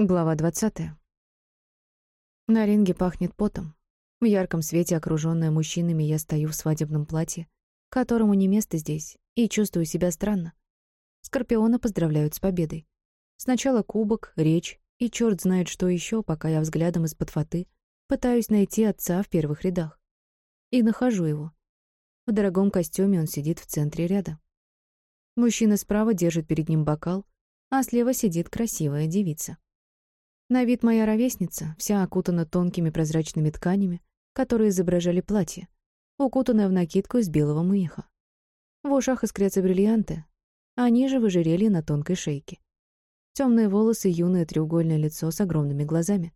Глава 20. На ринге пахнет потом. В ярком свете, окружённая мужчинами, я стою в свадебном платье, которому не место здесь, и чувствую себя странно. Скорпиона поздравляют с победой. Сначала кубок, речь, и чёрт знает что ещё, пока я взглядом из-под фаты пытаюсь найти отца в первых рядах. И нахожу его. В дорогом костюме он сидит в центре ряда. Мужчина справа держит перед ним бокал, а слева сидит красивая девица. На вид моя ровесница, вся окутана тонкими прозрачными тканями, которые изображали платье, укутанное в накидку из белого меха. В ушах искрятся бриллианты, а ниже в ожерелье на тонкой шейке. Темные волосы, юное треугольное лицо с огромными глазами.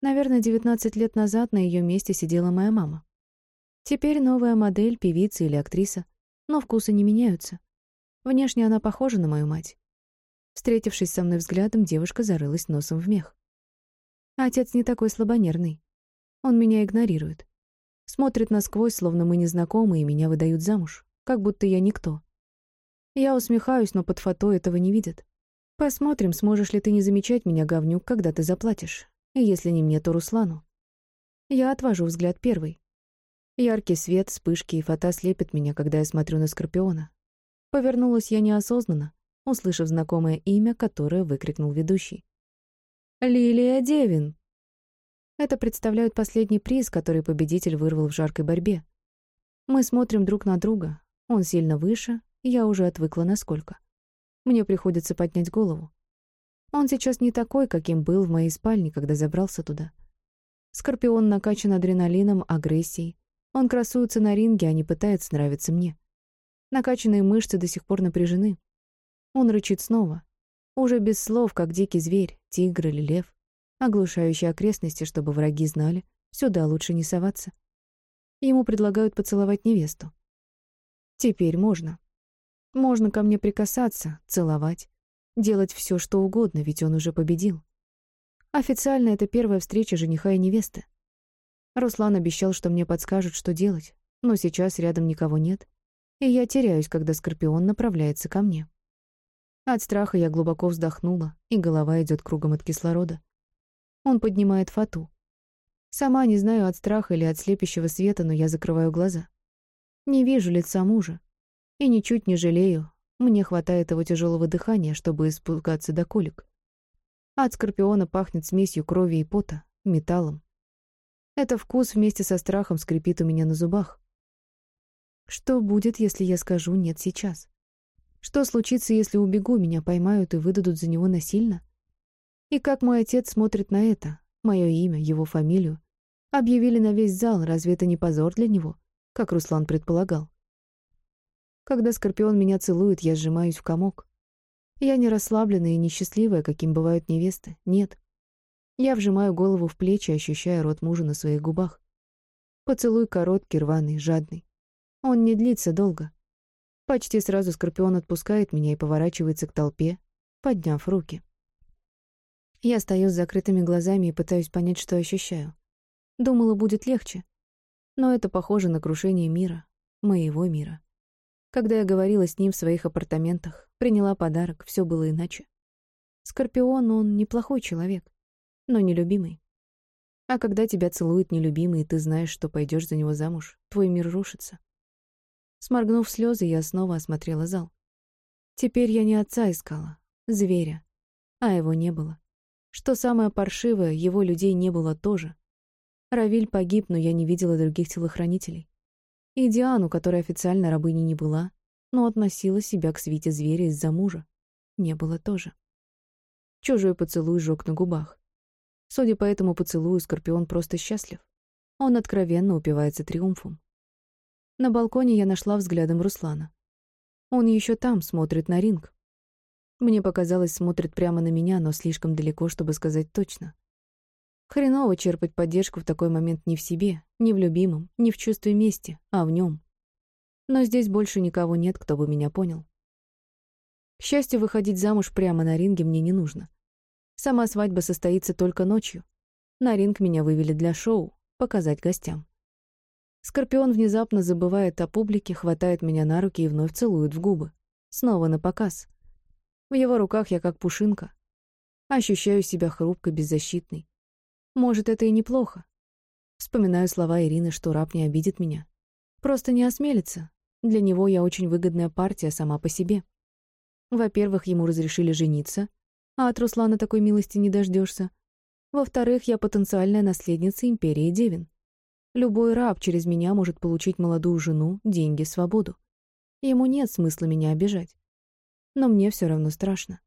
Наверное, 19 лет назад на ее месте сидела моя мама. Теперь новая модель, певица или актриса, но вкусы не меняются. Внешне она похожа на мою мать. Встретившись со мной взглядом, девушка зарылась носом в мех. Отец не такой слабонервный. Он меня игнорирует. Смотрит насквозь, словно мы незнакомы, и меня выдают замуж, как будто я никто. Я усмехаюсь, но под фото этого не видят. Посмотрим, сможешь ли ты не замечать меня, говнюк, когда ты заплатишь. И если не мне, то Руслану. Я отвожу взгляд первый. Яркий свет, вспышки и фото слепят меня, когда я смотрю на Скорпиона. Повернулась я неосознанно, услышав знакомое имя, которое выкрикнул ведущий. «Лилия Девин!» Это представляют последний приз, который победитель вырвал в жаркой борьбе. Мы смотрим друг на друга. Он сильно выше, я уже отвыкла насколько. Мне приходится поднять голову. Он сейчас не такой, каким был в моей спальне, когда забрался туда. Скорпион накачан адреналином, агрессией. Он красуется на ринге, а не пытается нравиться мне. Накачанные мышцы до сих пор напряжены. Он рычит снова. Уже без слов, как дикий зверь, тигр или лев, оглушающий окрестности, чтобы враги знали, сюда лучше не соваться. Ему предлагают поцеловать невесту. Теперь можно. Можно ко мне прикасаться, целовать, делать все, что угодно, ведь он уже победил. Официально это первая встреча жениха и невесты. Руслан обещал, что мне подскажут, что делать, но сейчас рядом никого нет, и я теряюсь, когда Скорпион направляется ко мне. От страха я глубоко вздохнула, и голова идет кругом от кислорода. Он поднимает фату. Сама не знаю, от страха или от слепящего света, но я закрываю глаза. Не вижу лица мужа. И ничуть не жалею. Мне хватает его тяжелого дыхания, чтобы испугаться до колик. От скорпиона пахнет смесью крови и пота, металлом. Это вкус вместе со страхом скрипит у меня на зубах. Что будет, если я скажу «нет» сейчас? Что случится, если убегу, меня поймают и выдадут за него насильно? И как мой отец смотрит на это, мое имя, его фамилию? Объявили на весь зал, разве это не позор для него, как Руслан предполагал? Когда Скорпион меня целует, я сжимаюсь в комок. Я не расслабленная и несчастливая, каким бывают невесты, нет. Я вжимаю голову в плечи, ощущая рот мужа на своих губах. Поцелуй короткий, рваный, жадный. Он не длится долго. Почти сразу Скорпион отпускает меня и поворачивается к толпе, подняв руки. Я стою с закрытыми глазами и пытаюсь понять, что ощущаю. Думала, будет легче. Но это похоже на крушение мира, моего мира. Когда я говорила с ним в своих апартаментах, приняла подарок, все было иначе. Скорпион, он неплохой человек, но нелюбимый. А когда тебя целует нелюбимый, и ты знаешь, что пойдешь за него замуж, твой мир рушится. Сморгнув слезы, я снова осмотрела зал. Теперь я не отца искала, зверя, а его не было. Что самое паршивое, его людей не было тоже. Равиль погиб, но я не видела других телохранителей. И Диану, которая официально рабыней не была, но относила себя к свите зверя из-за мужа, не было тоже. Чужой поцелуй жёг на губах. Судя по этому поцелую, Скорпион просто счастлив. Он откровенно упивается триумфом. На балконе я нашла взглядом Руслана. Он еще там, смотрит на ринг. Мне показалось, смотрит прямо на меня, но слишком далеко, чтобы сказать точно. Хреново черпать поддержку в такой момент не в себе, не в любимом, не в чувстве мести, а в нем. Но здесь больше никого нет, кто бы меня понял. К счастью, выходить замуж прямо на ринге мне не нужно. Сама свадьба состоится только ночью. На ринг меня вывели для шоу, показать гостям. Скорпион внезапно забывает о публике, хватает меня на руки и вновь целует в губы. Снова на показ. В его руках я как пушинка. Ощущаю себя хрупкой, беззащитной. Может, это и неплохо. Вспоминаю слова Ирины, что раб не обидит меня. Просто не осмелится. Для него я очень выгодная партия сама по себе. Во-первых, ему разрешили жениться, а от Руслана такой милости не дождешься. Во-вторых, я потенциальная наследница империи Девин. Любой раб через меня может получить молодую жену, деньги, свободу. Ему нет смысла меня обижать. Но мне все равно страшно.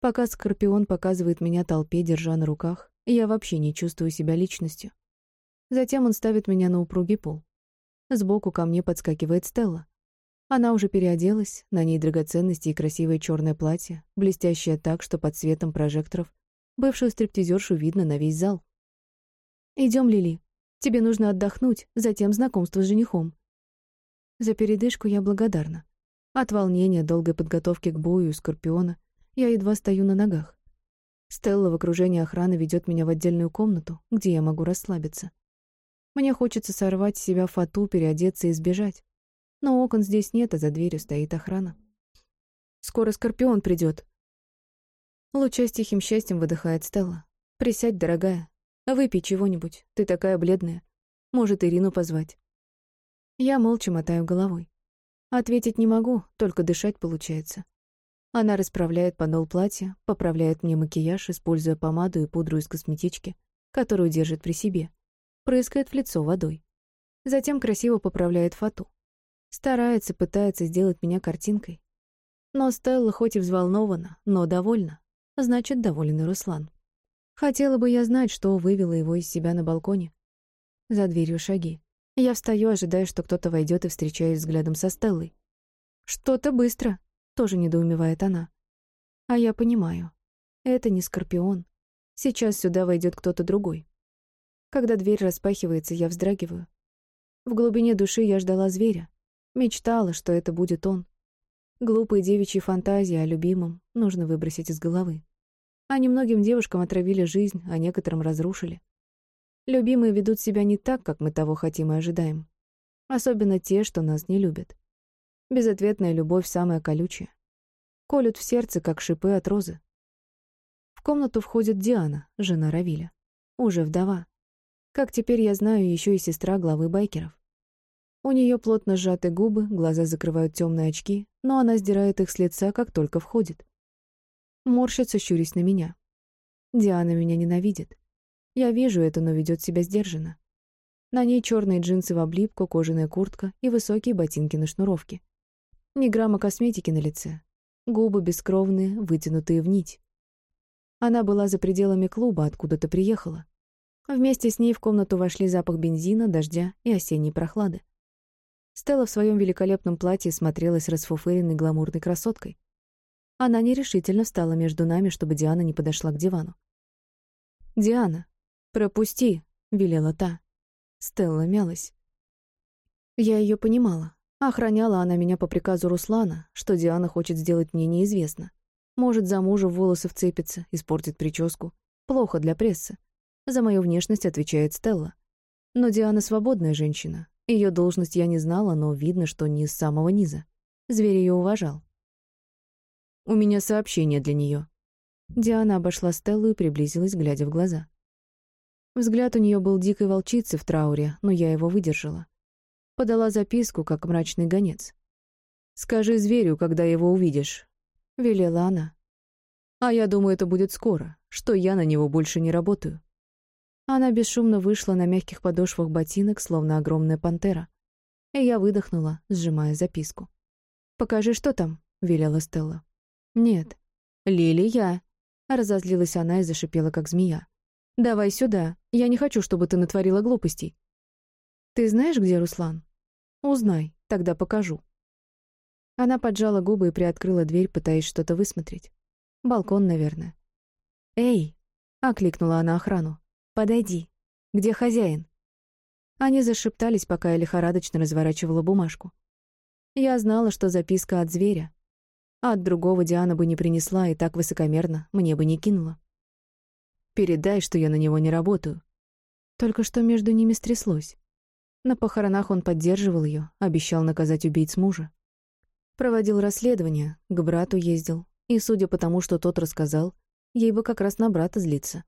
Пока Скорпион показывает меня толпе, держа на руках, я вообще не чувствую себя личностью. Затем он ставит меня на упругий пол. Сбоку ко мне подскакивает Стелла. Она уже переоделась, на ней драгоценности и красивое черное платье, блестящее так, что под светом прожекторов бывшую стриптизершу видно на весь зал. Идем, Лили. Тебе нужно отдохнуть, затем знакомство с женихом. За передышку я благодарна. От волнения, долгой подготовки к бою и Скорпиона я едва стою на ногах. Стелла в окружении охраны ведет меня в отдельную комнату, где я могу расслабиться. Мне хочется сорвать с себя фату, переодеться и сбежать. Но окон здесь нет, а за дверью стоит охрана. Скоро Скорпион придет. Луча с тихим счастьем выдыхает Стелла. «Присядь, дорогая. Выпей чего-нибудь. Ты такая бледная. Может, Ирину позвать?» Я молча мотаю головой. Ответить не могу, только дышать получается. Она расправляет подол платья, поправляет мне макияж, используя помаду и пудру из косметички, которую держит при себе прыскает в лицо водой. Затем красиво поправляет фату. Старается, пытается сделать меня картинкой. Но Стелла хоть и взволнована, но довольна. Значит, доволен и Руслан. Хотела бы я знать, что вывело его из себя на балконе. За дверью шаги. Я встаю, ожидая, что кто-то войдет и встречаюсь взглядом со Стеллой. «Что-то быстро», — тоже недоумевает она. А я понимаю. Это не Скорпион. Сейчас сюда войдет кто-то другой. Когда дверь распахивается, я вздрагиваю. В глубине души я ждала зверя. Мечтала, что это будет он. Глупые девичьи фантазии о любимом нужно выбросить из головы. А немногим девушкам отравили жизнь, а некоторым разрушили. Любимые ведут себя не так, как мы того хотим и ожидаем. Особенно те, что нас не любят. Безответная любовь самая колючая. Колют в сердце, как шипы от розы. В комнату входит Диана, жена Равиля. Уже вдова. Как теперь я знаю, еще и сестра главы байкеров. У нее плотно сжаты губы, глаза закрывают темные очки, но она сдирает их с лица, как только входит. Морщится, щурясь на меня. Диана меня ненавидит. Я вижу это, но ведет себя сдержанно. На ней черные джинсы в облипку, кожаная куртка и высокие ботинки на шнуровке. Ни грамма косметики на лице. Губы бескровные, вытянутые в нить. Она была за пределами клуба, откуда-то приехала. Вместе с ней в комнату вошли запах бензина, дождя и осенней прохлады. Стелла в своем великолепном платье смотрелась расфуфыренной гламурной красоткой. Она нерешительно встала между нами, чтобы Диана не подошла к дивану. «Диана, пропусти!» — велела та. Стелла мялась. Я ее понимала. Охраняла она меня по приказу Руслана, что Диана хочет сделать мне неизвестно. Может, за мужа в волосы вцепится, испортит прическу. Плохо для прессы. За мою внешность отвечает Стелла. Но Диана свободная женщина. Ее должность я не знала, но видно, что не с самого низа. Зверь ее уважал. «У меня сообщение для нее. Диана обошла Стеллу и приблизилась, глядя в глаза. Взгляд у нее был дикой волчицы в трауре, но я его выдержала. Подала записку, как мрачный гонец. «Скажи зверю, когда его увидишь», — велела она. «А я думаю, это будет скоро, что я на него больше не работаю». Она бесшумно вышла на мягких подошвах ботинок, словно огромная пантера. И я выдохнула, сжимая записку. «Покажи, что там», — велела Стелла. «Нет». «Лилия!» — разозлилась она и зашипела, как змея. «Давай сюда. Я не хочу, чтобы ты натворила глупостей». «Ты знаешь, где Руслан?» «Узнай, тогда покажу». Она поджала губы и приоткрыла дверь, пытаясь что-то высмотреть. Балкон, наверное. «Эй!» — окликнула она охрану. «Подойди. Где хозяин?» Они зашептались, пока я лихорадочно разворачивала бумажку. Я знала, что записка от зверя. А от другого Диана бы не принесла и так высокомерно мне бы не кинула. «Передай, что я на него не работаю». Только что между ними стряслось. На похоронах он поддерживал ее, обещал наказать убийц мужа. Проводил расследование, к брату ездил, и, судя по тому, что тот рассказал, ей бы как раз на брата злиться.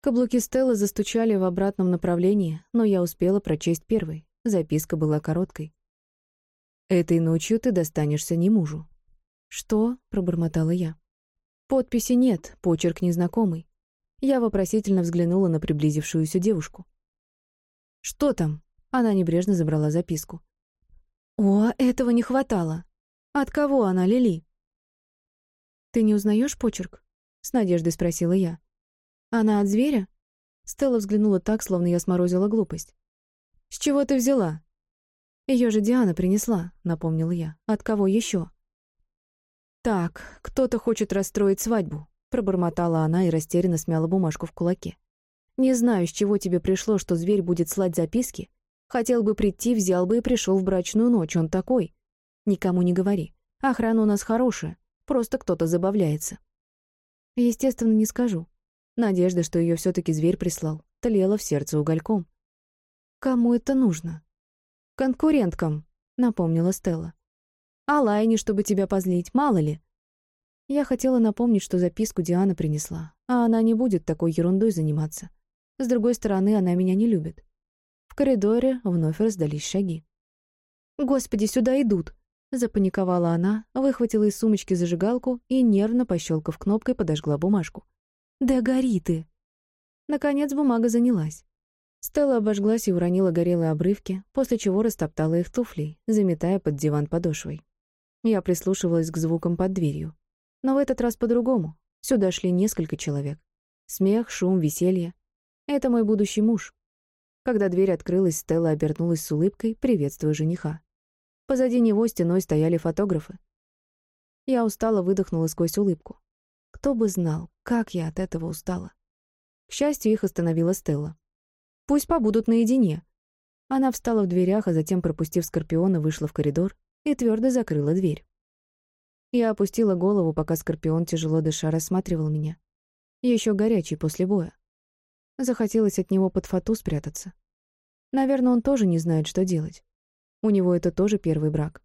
Каблуки Стеллы застучали в обратном направлении, но я успела прочесть первой. Записка была короткой. «Этой ночью ты достанешься не мужу». «Что?» — пробормотала я. Подписи нет, почерк незнакомый. Я вопросительно взглянула на приблизившуюся девушку. «Что там?» — она небрежно забрала записку. «О, этого не хватало. От кого она, Лили?» «Ты не узнаешь почерк?» — с надеждой спросила я. «Она от зверя?» Стелла взглянула так, словно я сморозила глупость. «С чего ты взяла?» Ее же Диана принесла», — напомнил я. «От кого еще? «Так, кто-то хочет расстроить свадьбу», — пробормотала она и растерянно смяла бумажку в кулаке. «Не знаю, с чего тебе пришло, что зверь будет слать записки. Хотел бы прийти, взял бы и пришел в брачную ночь, он такой. Никому не говори. Охрана у нас хорошая, просто кто-то забавляется». Естественно, не скажу. Надежда, что ее все таки зверь прислал, тлела в сердце угольком. «Кому это нужно?» «Конкуренткам», — напомнила Стелла. «А Лайне, чтобы тебя позлить, мало ли». Я хотела напомнить, что записку Диана принесла, а она не будет такой ерундой заниматься. С другой стороны, она меня не любит. В коридоре вновь раздались шаги. «Господи, сюда идут!» Запаниковала она, выхватила из сумочки зажигалку и, нервно пощелкав кнопкой, подожгла бумажку. «Да гори ты!» Наконец бумага занялась. Стелла обожглась и уронила горелые обрывки, после чего растоптала их туфлей, заметая под диван подошвой. Я прислушивалась к звукам под дверью. Но в этот раз по-другому. Сюда шли несколько человек. Смех, шум, веселье. Это мой будущий муж. Когда дверь открылась, Стелла обернулась с улыбкой, приветствуя жениха. Позади него стеной стояли фотографы. Я устало выдохнула сквозь улыбку. Кто бы знал, как я от этого устала. К счастью, их остановила Стелла. Пусть побудут наедине. Она встала в дверях, а затем, пропустив Скорпиона, вышла в коридор и твердо закрыла дверь. Я опустила голову, пока Скорпион, тяжело дыша, рассматривал меня. Еще горячий после боя. Захотелось от него под фату спрятаться. Наверное, он тоже не знает, что делать. У него это тоже первый брак.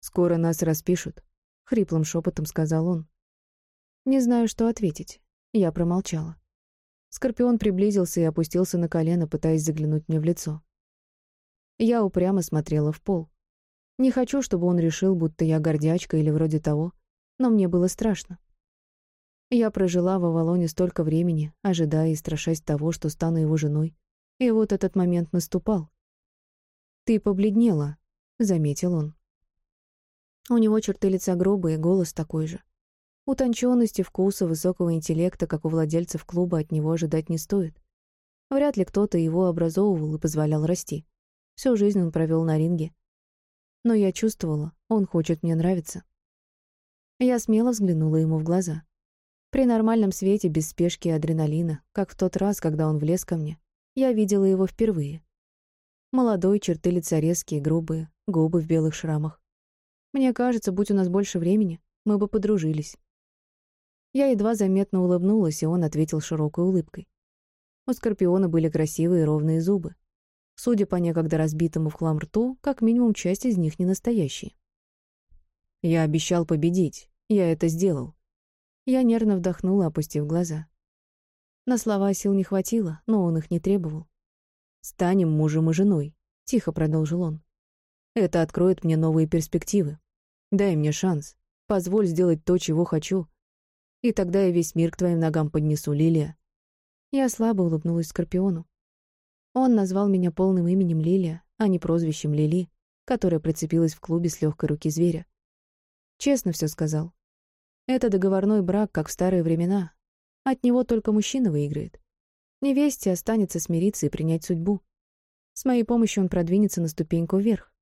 «Скоро нас распишут», — хриплым шепотом сказал он. Не знаю, что ответить. Я промолчала. Скорпион приблизился и опустился на колено, пытаясь заглянуть мне в лицо. Я упрямо смотрела в пол. Не хочу, чтобы он решил, будто я гордячка или вроде того, но мне было страшно. Я прожила в Авалоне столько времени, ожидая и страшась того, что стану его женой, и вот этот момент наступал. «Ты побледнела», — заметил он. У него черты лица грубые, голос такой же. Утонченности, вкуса, высокого интеллекта, как у владельцев клуба, от него ожидать не стоит. Вряд ли кто-то его образовывал и позволял расти. Всю жизнь он провел на ринге. Но я чувствовала, он хочет мне нравиться. Я смело взглянула ему в глаза. При нормальном свете, без спешки и адреналина, как в тот раз, когда он влез ко мне, я видела его впервые. Молодой, черты лица резкие, грубые, губы в белых шрамах. Мне кажется, будь у нас больше времени, мы бы подружились. Я едва заметно улыбнулась, и он ответил широкой улыбкой. У Скорпиона были красивые ровные зубы. Судя по некогда разбитому в хлам рту, как минимум часть из них не настоящие. Я обещал победить. Я это сделал. Я нервно вдохнула, опустив глаза. На слова сил не хватило, но он их не требовал. «Станем мужем и женой», — тихо продолжил он. «Это откроет мне новые перспективы. Дай мне шанс. Позволь сделать то, чего хочу, и тогда я весь мир к твоим ногам поднесу, Лилия». Я слабо улыбнулась Скорпиону. Он назвал меня полным именем Лилия, а не прозвищем Лили, которая прицепилась в клубе с легкой руки зверя. Честно все сказал. Это договорной брак, как в старые времена. От него только мужчина выиграет. Невесте останется смириться и принять судьбу. С моей помощью он продвинется на ступеньку вверх.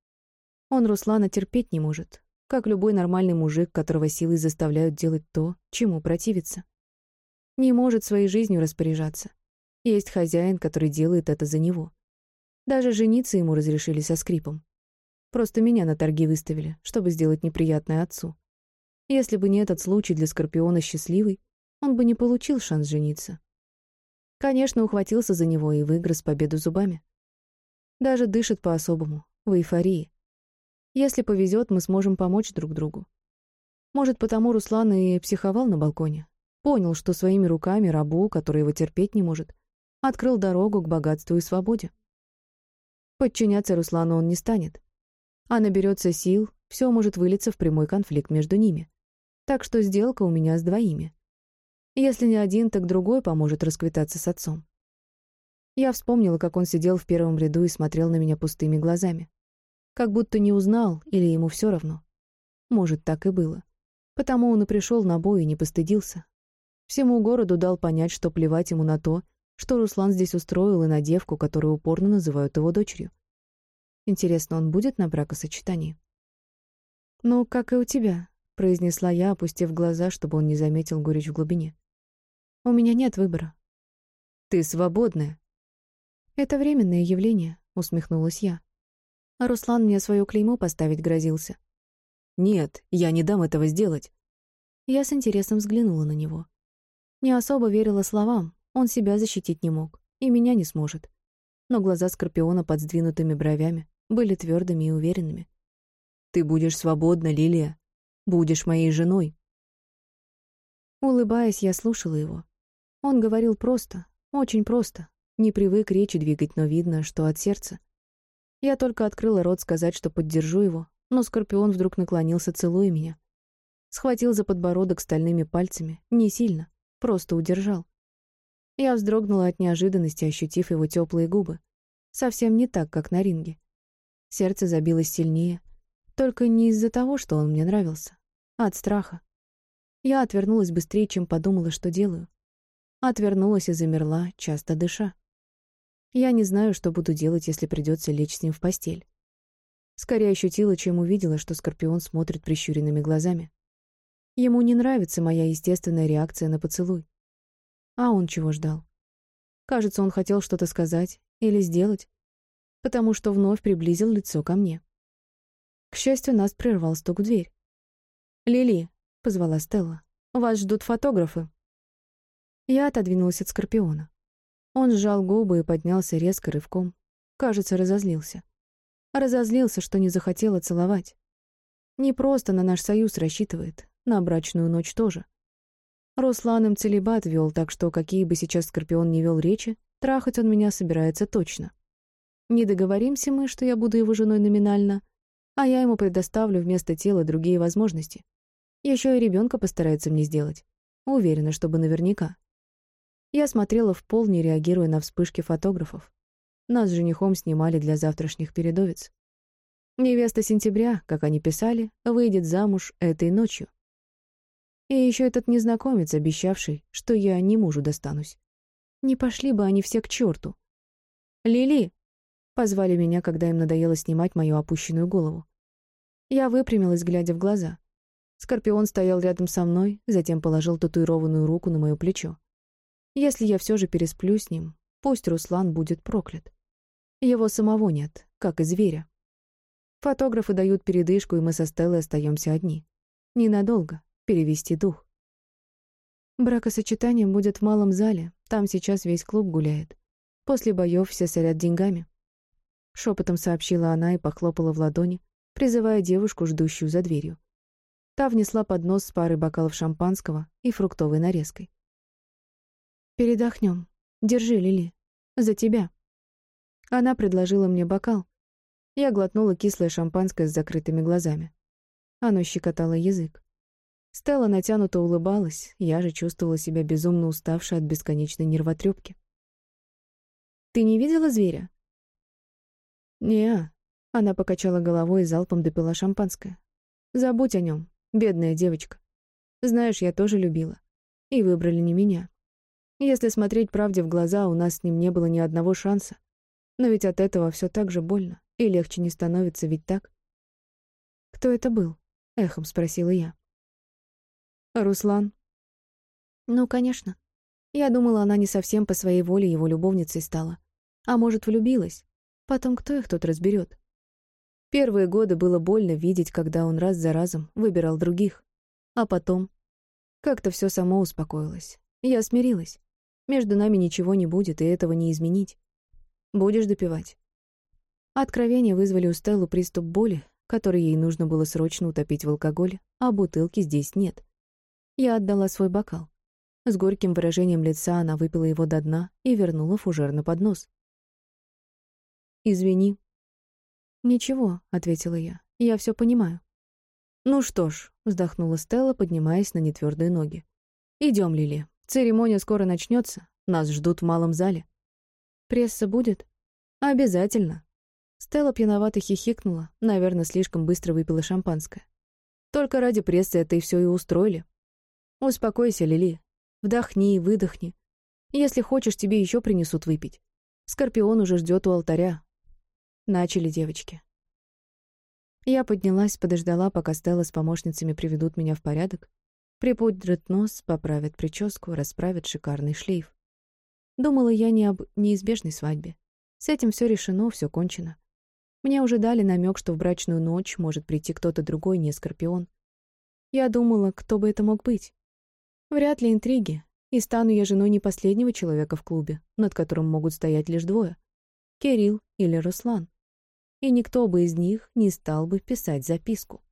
Он Руслана терпеть не может, как любой нормальный мужик, которого силой заставляют делать то, чему противится. Не может своей жизнью распоряжаться. Есть хозяин, который делает это за него. Даже жениться ему разрешили со скрипом. Просто меня на торги выставили, чтобы сделать неприятное отцу. Если бы не этот случай для Скорпиона счастливый, он бы не получил шанс жениться. Конечно, ухватился за него и выгрыз победу зубами. Даже дышит по-особому, в эйфории. Если повезет, мы сможем помочь друг другу. Может, потому Руслан и психовал на балконе. Понял, что своими руками рабу, который его терпеть не может, открыл дорогу к богатству и свободе. Подчиняться Руслану он не станет. А наберется сил, все может вылиться в прямой конфликт между ними. Так что сделка у меня с двоими. Если не один, так другой поможет расквитаться с отцом. Я вспомнила, как он сидел в первом ряду и смотрел на меня пустыми глазами. Как будто не узнал, или ему все равно. Может, так и было. Потому он и пришел на бой и не постыдился. Всему городу дал понять, что плевать ему на то, что Руслан здесь устроил и на девку, которую упорно называют его дочерью. Интересно, он будет на бракосочетании? «Ну, как и у тебя», — произнесла я, опустив глаза, чтобы он не заметил горечь в глубине. «У меня нет выбора». «Ты свободная». «Это временное явление», — усмехнулась я. А Руслан мне свое клеймо поставить грозился. «Нет, я не дам этого сделать». Я с интересом взглянула на него. Не особо верила словам, он себя защитить не мог, и меня не сможет. Но глаза Скорпиона под сдвинутыми бровями были твердыми и уверенными. «Ты будешь свободна, Лилия. Будешь моей женой». Улыбаясь, я слушала его. Он говорил просто, очень просто. Не привык речи двигать, но видно, что от сердца. Я только открыла рот сказать, что поддержу его, но Скорпион вдруг наклонился, целуя меня. Схватил за подбородок стальными пальцами, не сильно, просто удержал. Я вздрогнула от неожиданности, ощутив его теплые губы. Совсем не так, как на ринге. Сердце забилось сильнее, только не из-за того, что он мне нравился, а от страха. Я отвернулась быстрее, чем подумала, что делаю. Отвернулась и замерла, часто дыша. Я не знаю, что буду делать, если придется лечь с ним в постель. Скорее ощутила, чем увидела, что Скорпион смотрит прищуренными глазами. Ему не нравится моя естественная реакция на поцелуй. А он чего ждал? Кажется, он хотел что-то сказать или сделать, потому что вновь приблизил лицо ко мне. К счастью, нас прервал стук в дверь. «Лили», — позвала Стелла, — «вас ждут фотографы». Я отодвинулась от Скорпиона. Он сжал губы и поднялся резко рывком. Кажется, разозлился. Разозлился, что не захотела целовать. Не просто на наш союз рассчитывает, на брачную ночь тоже. Руслан им целебат вел, так что какие бы сейчас Скорпион не вел речи, трахать он меня собирается точно. Не договоримся мы, что я буду его женой номинально, а я ему предоставлю вместо тела другие возможности. Еще и ребенка постарается мне сделать. Уверена, чтобы наверняка. Я смотрела в пол, не реагируя на вспышки фотографов. Нас с женихом снимали для завтрашних передовиц. Невеста сентября, как они писали, выйдет замуж этой ночью. И еще этот незнакомец, обещавший, что я не мужу достанусь. Не пошли бы они все к черту. «Лили!» — позвали меня, когда им надоело снимать мою опущенную голову. Я выпрямилась, глядя в глаза. Скорпион стоял рядом со мной, затем положил татуированную руку на мое плечо. Если я все же пересплю с ним, пусть Руслан будет проклят. Его самого нет, как и зверя. Фотографы дают передышку, и мы со Стеллой остаемся одни. Ненадолго, перевести дух. Бракосочетание будет в малом зале, там сейчас весь клуб гуляет. После боев все сорят деньгами. Шепотом сообщила она и похлопала в ладони, призывая девушку, ждущую за дверью. Та внесла поднос с парой бокалов шампанского и фруктовой нарезкой. «Передохнем. Держи, Лили. За тебя». Она предложила мне бокал. Я глотнула кислое шампанское с закрытыми глазами. Оно щекотало язык. Стелла натянуто улыбалась, я же чувствовала себя безумно уставшей от бесконечной нервотрепки. «Ты не видела зверя?» «Не-а», она покачала головой и залпом допила шампанское. «Забудь о нем, бедная девочка. Знаешь, я тоже любила. И выбрали не меня. Если смотреть правде в глаза, у нас с ним не было ни одного шанса. Но ведь от этого все так же больно, и легче не становится, ведь так? «Кто это был?» — эхом спросила я. «Руслан». «Ну, конечно. Я думала, она не совсем по своей воле его любовницей стала. А может, влюбилась. Потом кто их тут разберет? Первые годы было больно видеть, когда он раз за разом выбирал других. А потом... Как-то все само успокоилось. Я смирилась. Между нами ничего не будет, и этого не изменить. Будешь допивать?» Откровения вызвали у Стеллу приступ боли, который ей нужно было срочно утопить в алкоголе, а бутылки здесь нет. Я отдала свой бокал. С горьким выражением лица она выпила его до дна и вернула фужер на поднос. «Извини». «Ничего», — ответила я. «Я все понимаю». «Ну что ж», — вздохнула Стелла, поднимаясь на нетвердые ноги. Идем, Лили. Церемония скоро начнется. Нас ждут в малом зале». «Пресса будет?» «Обязательно». Стелла пьяновато хихикнула, наверное, слишком быстро выпила шампанское. «Только ради прессы это и все и устроили. Успокойся, Лили. Вдохни и выдохни. Если хочешь, тебе еще принесут выпить. Скорпион уже ждет у алтаря. Начали, девочки. Я поднялась, подождала, пока Стелла с помощницами приведут меня в порядок, припудрят нос, поправят прическу, расправят шикарный шлейф. Думала я не об неизбежной свадьбе. С этим все решено, все кончено. Мне уже дали намек, что в брачную ночь может прийти кто-то другой, не Скорпион. Я думала, кто бы это мог быть. Вряд ли интриги, и стану я женой не последнего человека в клубе, над которым могут стоять лишь двое — Кирилл или Руслан и никто бы из них не стал бы писать записку.